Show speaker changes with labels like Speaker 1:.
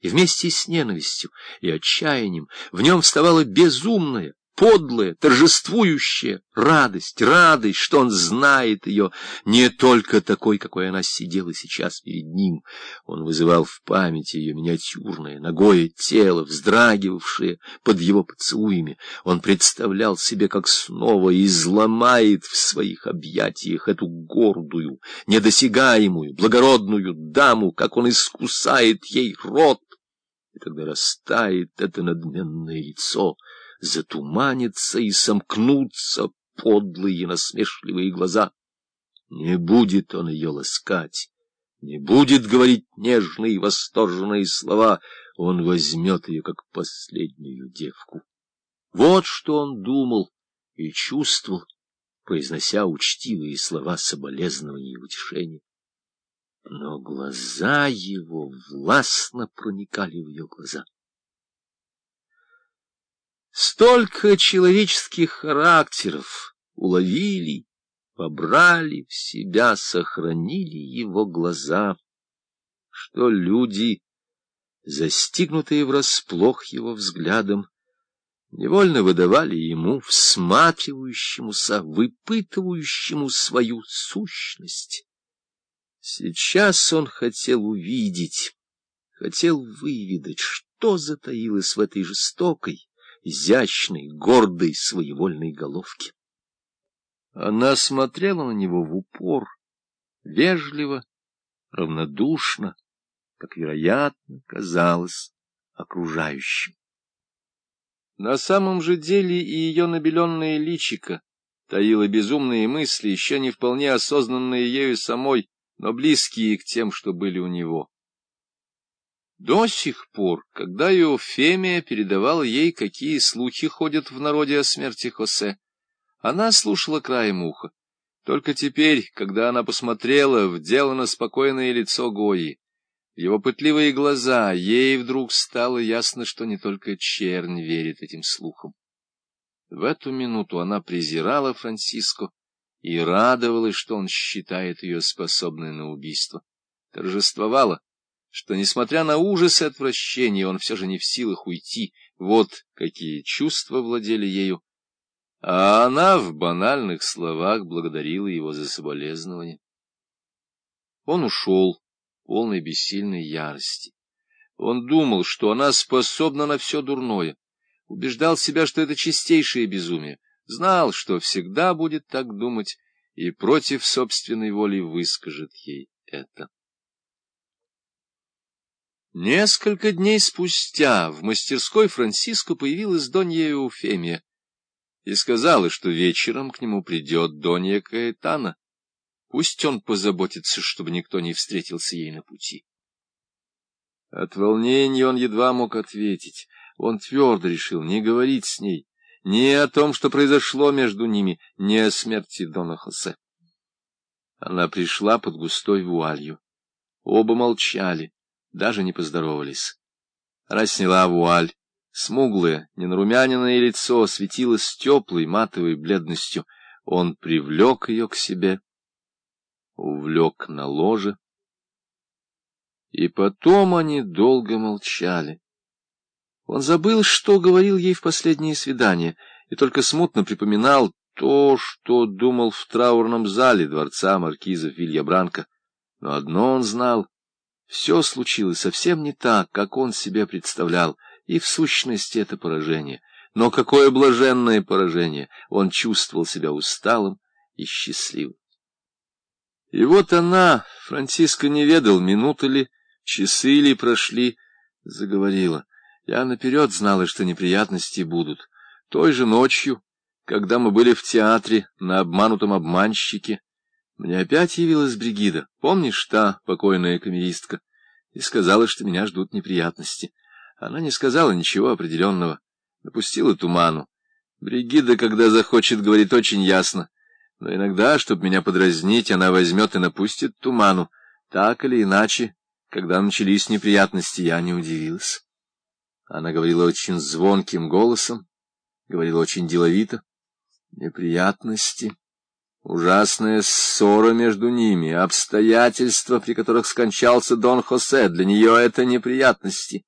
Speaker 1: И вместе с ненавистью и отчаянием в нем вставала безумная, подлая, торжествующая радость, радость, что он знает ее не только такой, какой она сидела сейчас перед ним. Он вызывал в памяти ее миниатюрное, ногое тело, вздрагивавшее под его поцелуями. Он представлял себе, как снова изломает в своих объятиях эту гордую, недосягаемую, благородную даму, как он искусает ей рот, и тогда растает это надменное лицо — затуманятся и сомкнутся подлые насмешливые глаза. Не будет он ее ласкать, не будет говорить нежные восторженные слова, он возьмет ее как последнюю девку. Вот что он думал и чувствовал, произнося учтивые слова соболезнования и утешения. Но глаза его властно проникали в ее глаза. Столько человеческих характеров уловили, побрали в себя, сохранили его глаза, что люди, застигнутые врасплох его взглядом, невольно выдавали ему, всматривающемуся, выпытывающему свою сущность. Сейчас он хотел увидеть, хотел выведать, что затаилось в этой жестокой, изящной, гордой, своевольной головки. Она смотрела на него в упор, вежливо, равнодушно, как, вероятно, казалось окружающим. На самом же деле и ее набеленное личико таило безумные мысли, еще не вполне осознанные ею самой, но близкие к тем, что были у него. До сих пор, когда Еофемия передавала ей, какие слухи ходят в народе о смерти Хосе, она слушала краем уха. Только теперь, когда она посмотрела в делано спокойное лицо Гои, в его пытливые глаза, ей вдруг стало ясно, что не только чернь верит этим слухам. В эту минуту она презирала Франциско и радовалась, что он считает ее способной на убийство. Торжествовала, что, несмотря на ужас и отвращение, он все же не в силах уйти. Вот какие чувства владели ею. А она в банальных словах благодарила его за соболезнование. Он ушел, полной бессильной ярости. Он думал, что она способна на все дурное, убеждал себя, что это чистейшее безумие, знал, что всегда будет так думать и против собственной воли выскажет ей это. Несколько дней спустя в мастерской Франциско появилась Донья Еуфемия и сказала, что вечером к нему придет Донья Каэтана. Пусть он позаботится, чтобы никто не встретился ей на пути. От волнения он едва мог ответить. Он твердо решил не говорить с ней ни о том, что произошло между ними, ни о смерти Дона Хосе. Она пришла под густой вуалью. Оба молчали даже не поздоровались. Она сняла вуаль. Смуглое, ненарумяненное лицо светилось теплой матовой бледностью. Он привлек ее к себе, увлек на ложе. И потом они долго молчали. Он забыл, что говорил ей в последнее свидание, и только смутно припоминал то, что думал в траурном зале дворца маркиза Вильябранка. Но одно он знал все случилось совсем не так, как он себе представлял, и в сущности это поражение. Но какое блаженное поражение! Он чувствовал себя усталым и счастливым. И вот она, Франциска не ведал, минуты ли, часы ли прошли, заговорила. Я наперед знала, что неприятности будут. Той же ночью, когда мы были в театре на обманутом обманщике, мне опять явилась Бригида, помнишь, та покойная камеристка, и сказала, что меня ждут неприятности. Она не сказала ничего определенного, напустила туману. Бригида, когда захочет, говорит очень ясно, но иногда, чтобы меня подразнить, она возьмет и напустит туману. Так или иначе, когда начались неприятности, я не удивилась. Она говорила очень звонким голосом, говорила очень деловито. Неприятности. Ужасная ссора между ними, обстоятельства, при которых скончался Дон Хосе, для нее это неприятности.